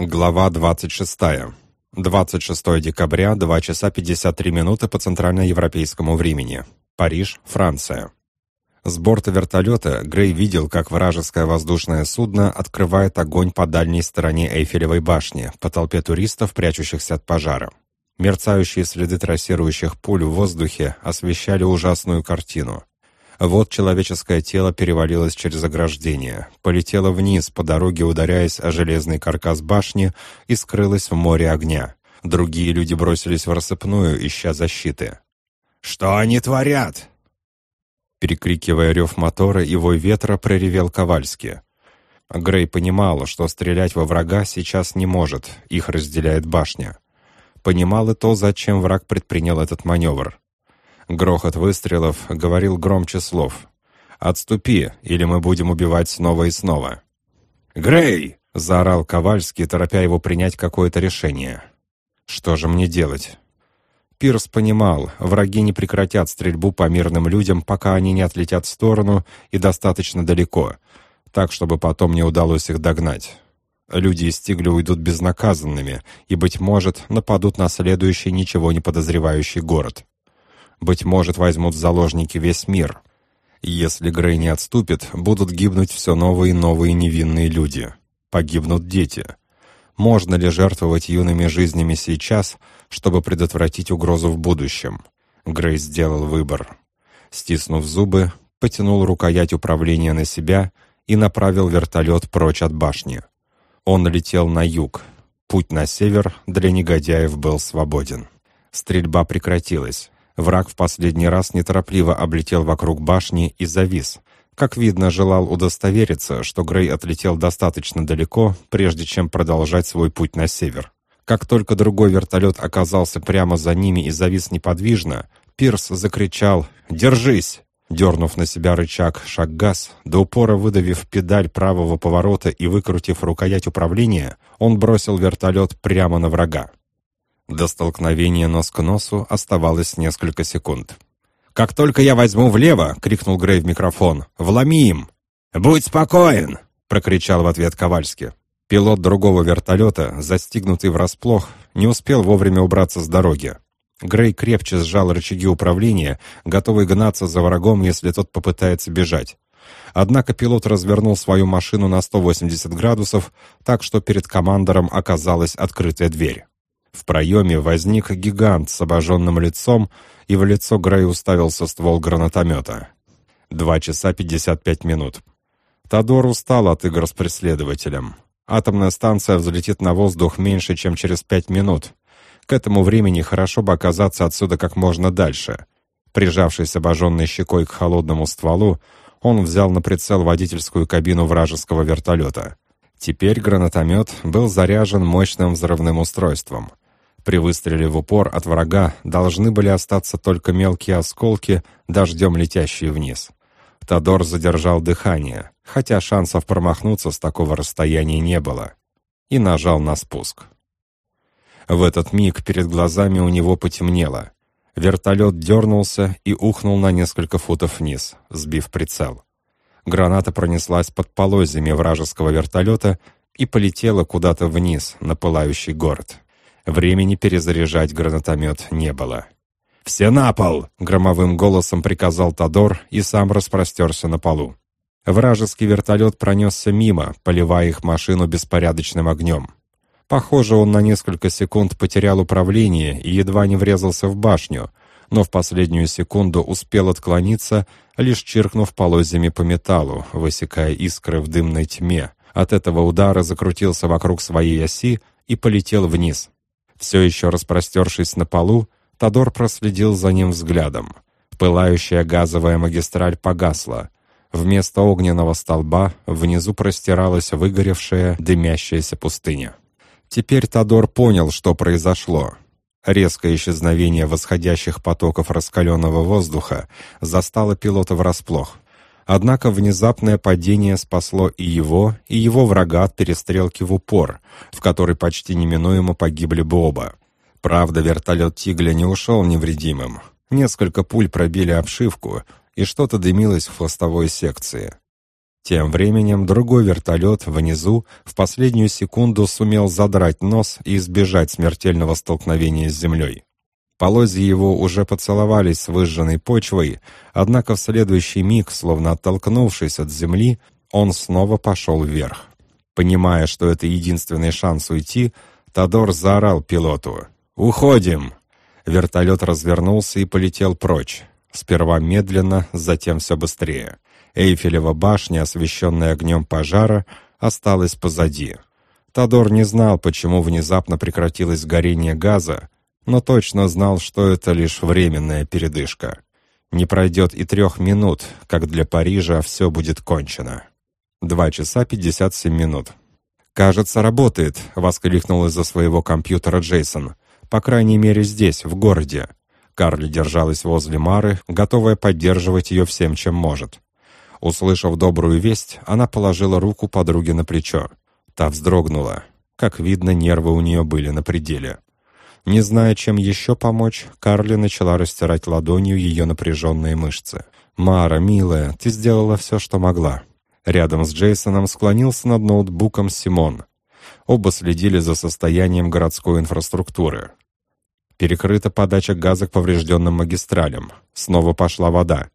Глава 26. 26 декабря, 2 часа 53 минуты по центральноевропейскому времени. Париж, Франция. С борта вертолета Грей видел, как вражеское воздушное судно открывает огонь по дальней стороне Эйфелевой башни, по толпе туристов, прячущихся от пожара. Мерцающие следы трассирующих пуль в воздухе освещали ужасную картину. Вот человеческое тело перевалилось через ограждение, полетело вниз по дороге, ударяясь о железный каркас башни и скрылось в море огня. Другие люди бросились в рассыпную, ища защиты. «Что они творят?» Перекрикивая рев мотора и вой ветра, проревел Ковальский. Грей понимал, что стрелять во врага сейчас не может, их разделяет башня. Понимал и то, зачем враг предпринял этот маневр. Грохот выстрелов говорил громче слов. «Отступи, или мы будем убивать снова и снова». «Грей!» — заорал Ковальский, торопя его принять какое-то решение. «Что же мне делать?» Пирс понимал, враги не прекратят стрельбу по мирным людям, пока они не отлетят в сторону и достаточно далеко, так, чтобы потом не удалось их догнать. Люди из Тигля уйдут безнаказанными и, быть может, нападут на следующий ничего не подозревающий город. Быть может, возьмут в заложники весь мир. Если Грей не отступит, будут гибнуть все новые и новые невинные люди. Погибнут дети. Можно ли жертвовать юными жизнями сейчас, чтобы предотвратить угрозу в будущем? Грей сделал выбор. Стиснув зубы, потянул рукоять управления на себя и направил вертолет прочь от башни. Он летел на юг. Путь на север для негодяев был свободен. Стрельба прекратилась. Враг в последний раз неторопливо облетел вокруг башни и завис. Как видно, желал удостовериться, что Грей отлетел достаточно далеко, прежде чем продолжать свой путь на север. Как только другой вертолет оказался прямо за ними и завис неподвижно, Пирс закричал «Держись!». Дернув на себя рычаг шаг-газ, до упора выдавив педаль правого поворота и выкрутив рукоять управления, он бросил вертолет прямо на врага. До столкновения нос к носу оставалось несколько секунд. «Как только я возьму влево!» — крикнул Грей в микрофон. «Вломи им!» «Будь спокоен!» — прокричал в ответ Ковальский. Пилот другого вертолета, застигнутый врасплох, не успел вовремя убраться с дороги. Грей крепче сжал рычаги управления, готовый гнаться за врагом, если тот попытается бежать. Однако пилот развернул свою машину на 180 градусов, так что перед командором оказалась открытая дверь. В проеме возник гигант с обожженным лицом, и в лицо Грей уставился ствол гранатомета. Два часа пятьдесят пять минут. Тодор устал от игр с преследователем. Атомная станция взлетит на воздух меньше, чем через пять минут. К этому времени хорошо бы оказаться отсюда как можно дальше. Прижавшись обожженной щекой к холодному стволу, он взял на прицел водительскую кабину вражеского вертолета. Теперь гранатомет был заряжен мощным взрывным устройством. При выстреле в упор от врага должны были остаться только мелкие осколки, дождем летящие вниз. Тодор задержал дыхание, хотя шансов промахнуться с такого расстояния не было, и нажал на спуск. В этот миг перед глазами у него потемнело. Вертолет дернулся и ухнул на несколько футов вниз, сбив прицел. Граната пронеслась под полозьями вражеского вертолета и полетела куда-то вниз, на пылающий город. Времени перезаряжать гранатомет не было. «Все на пол!» — громовым голосом приказал Тодор и сам распростерся на полу. Вражеский вертолет пронесся мимо, поливая их машину беспорядочным огнем. Похоже, он на несколько секунд потерял управление и едва не врезался в башню, но в последнюю секунду успел отклониться, лишь чиркнув полозьями по металлу, высекая искры в дымной тьме. От этого удара закрутился вокруг своей оси и полетел вниз. Все еще распростершись на полу, Тодор проследил за ним взглядом. Пылающая газовая магистраль погасла. Вместо огненного столба внизу простиралась выгоревшая, дымящаяся пустыня. Теперь Тодор понял, что произошло. Резкое исчезновение восходящих потоков раскаленного воздуха застало пилота врасплох. Однако внезапное падение спасло и его, и его врага от перестрелки в упор, в которой почти неминуемо погибли бы оба. Правда, вертолет «Тигля» не ушел невредимым. Несколько пуль пробили обшивку, и что-то дымилось в хвостовой секции. Тем временем другой вертолет внизу в последнюю секунду сумел задрать нос и избежать смертельного столкновения с землей. Полозья его уже поцеловались с выжженной почвой, однако в следующий миг, словно оттолкнувшись от земли, он снова пошел вверх. Понимая, что это единственный шанс уйти, Тодор заорал пилоту «Уходим!». Вертолет развернулся и полетел прочь. Сперва медленно, затем все быстрее. Эйфелева башня, освещенная огнем пожара, осталась позади. Тодор не знал, почему внезапно прекратилось горение газа, но точно знал, что это лишь временная передышка. Не пройдет и трех минут, как для Парижа все будет кончено. Два часа пятьдесят семь минут. «Кажется, работает», — воскликнул из-за своего компьютера Джейсон. «По крайней мере здесь, в городе». Карли держалась возле Мары, готовая поддерживать ее всем, чем может. Услышав добрую весть, она положила руку подруге на плечо. Та вздрогнула. Как видно, нервы у нее были на пределе. Не зная, чем еще помочь, Карли начала растирать ладонью ее напряженные мышцы. «Мара, милая, ты сделала все, что могла». Рядом с Джейсоном склонился над ноутбуком Симон. Оба следили за состоянием городской инфраструктуры. Перекрыта подача газа к поврежденным магистралям. Снова пошла вода.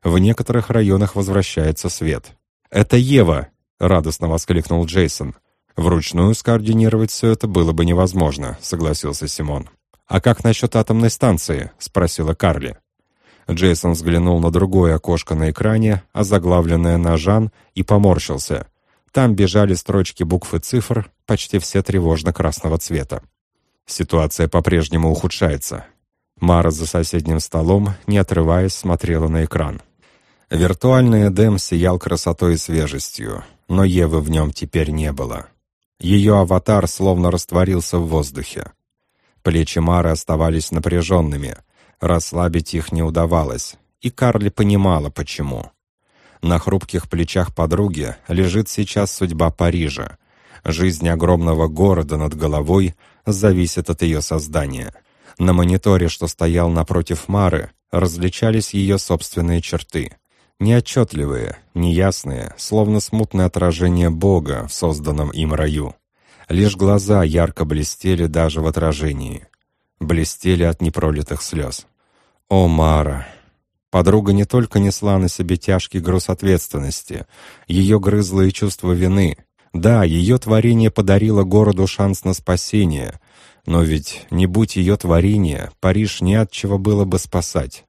В некоторых районах возвращается свет. «Это Ева!» — радостно воскликнул Джейсон. «Вручную скоординировать все это было бы невозможно», — согласился Симон. «А как насчет атомной станции?» — спросила Карли. Джейсон взглянул на другое окошко на экране, озаглавленное на Жан, и поморщился. Там бежали строчки букв и цифр, почти все тревожно-красного цвета. Ситуация по-прежнему ухудшается. Мара за соседним столом, не отрываясь, смотрела на экран. Виртуальный Эдем сиял красотой и свежестью, но Евы в нем теперь не было. Ее аватар словно растворился в воздухе. Плечи Мары оставались напряженными, расслабить их не удавалось, и Карли понимала, почему. На хрупких плечах подруги лежит сейчас судьба Парижа. Жизнь огромного города над головой зависит от ее создания. На мониторе, что стоял напротив Мары, различались ее собственные черты. Неотчетливые, неясные, словно смутное отражение Бога в созданном им раю. Лишь глаза ярко блестели даже в отражении. Блестели от непролитых слез. О, Мара! Подруга не только несла на себе тяжкий груз ответственности, ее грызло и чувство вины. Да, ее творение подарило городу шанс на спасение, но ведь не будь ее творения, Париж не от чего было бы спасать.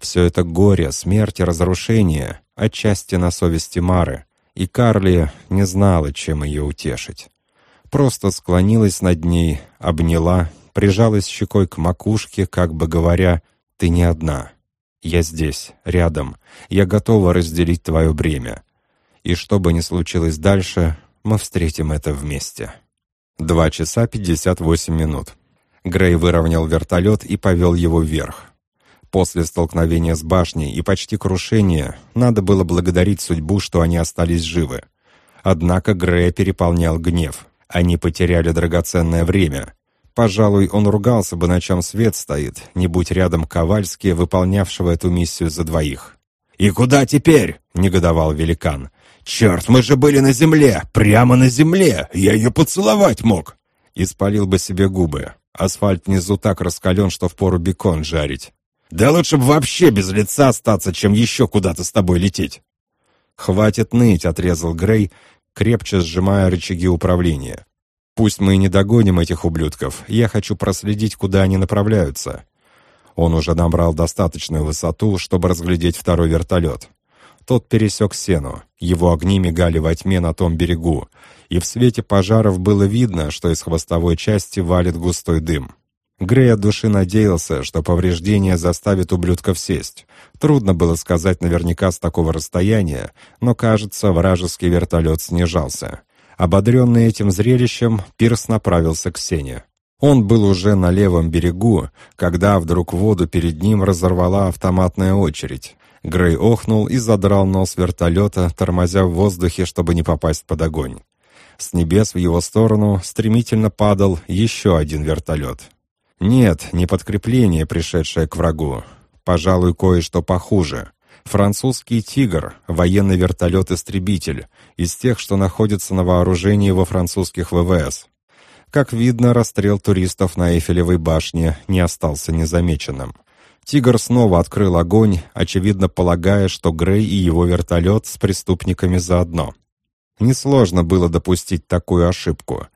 Все это горе, смерть и разрушение, отчасти на совести Мары, и Карли не знала, чем ее утешить. Просто склонилась над ней, обняла, прижалась щекой к макушке, как бы говоря, «Ты не одна. Я здесь, рядом. Я готова разделить твое бремя. И что бы ни случилось дальше, мы встретим это вместе». Два часа пятьдесят восемь минут. Грей выровнял вертолет и повел его вверх. После столкновения с башней и почти крушения надо было благодарить судьбу, что они остались живы. Однако Грея переполнял гнев. Они потеряли драгоценное время. Пожалуй, он ругался бы, на чем свет стоит, не будь рядом Ковальски, выполнявшего эту миссию за двоих. «И куда теперь?» — негодовал великан. «Черт, мы же были на земле! Прямо на земле! Я ее поцеловать мог!» Испалил бы себе губы. Асфальт внизу так раскален, что впору бекон жарить. Да лучше бы вообще без лица остаться, чем еще куда-то с тобой лететь. «Хватит ныть», — отрезал Грей, крепче сжимая рычаги управления. «Пусть мы и не догоним этих ублюдков, я хочу проследить, куда они направляются». Он уже набрал достаточную высоту, чтобы разглядеть второй вертолет. Тот пересек сену, его огни мигали во тьме на том берегу, и в свете пожаров было видно, что из хвостовой части валит густой дым. Грей от души надеялся, что повреждение заставит ублюдков сесть. Трудно было сказать наверняка с такого расстояния, но, кажется, вражеский вертолет снижался. Ободренный этим зрелищем, Пирс направился к Сене. Он был уже на левом берегу, когда вдруг воду перед ним разорвала автоматная очередь. Грей охнул и задрал нос вертолета, тормозя в воздухе, чтобы не попасть под огонь. С небес в его сторону стремительно падал еще один вертолет. Нет, не подкрепление, пришедшее к врагу. Пожалуй, кое-что похуже. Французский «Тигр» — военный вертолет-истребитель, из тех, что находятся на вооружении во французских ВВС. Как видно, расстрел туристов на Эйфелевой башне не остался незамеченным. «Тигр» снова открыл огонь, очевидно полагая, что Грей и его вертолет с преступниками заодно. Несложно было допустить такую ошибку.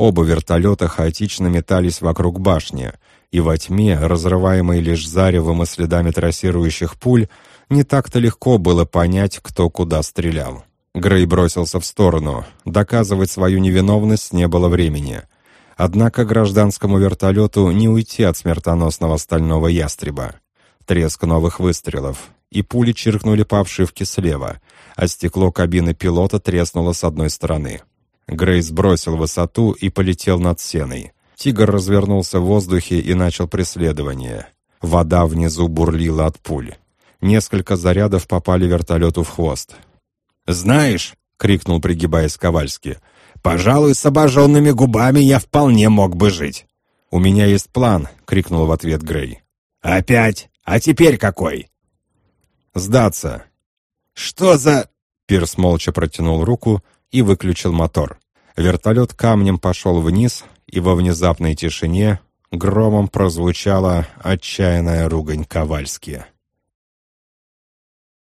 Оба вертолета хаотично метались вокруг башни, и во тьме, разрываемой лишь заревом и следами трассирующих пуль, не так-то легко было понять, кто куда стрелял. Грей бросился в сторону. Доказывать свою невиновность не было времени. Однако гражданскому вертолету не уйти от смертоносного стального ястреба. Треск новых выстрелов, и пули чиркнули по обшивке слева, а стекло кабины пилота треснуло с одной стороны. Грей сбросил высоту и полетел над сеной. Тигр развернулся в воздухе и начал преследование. Вода внизу бурлила от пуль. Несколько зарядов попали вертолету в хвост. «Знаешь», — крикнул, пригибаясь Ковальски, — Пожалуй, с обожженными губами я вполне мог бы жить. «У меня есть план!» — крикнул в ответ Грей. «Опять? А теперь какой?» «Сдаться!» «Что за...» Пирс молча протянул руку и выключил мотор. Вертолет камнем пошел вниз, и во внезапной тишине громом прозвучала отчаянная ругань Ковальски.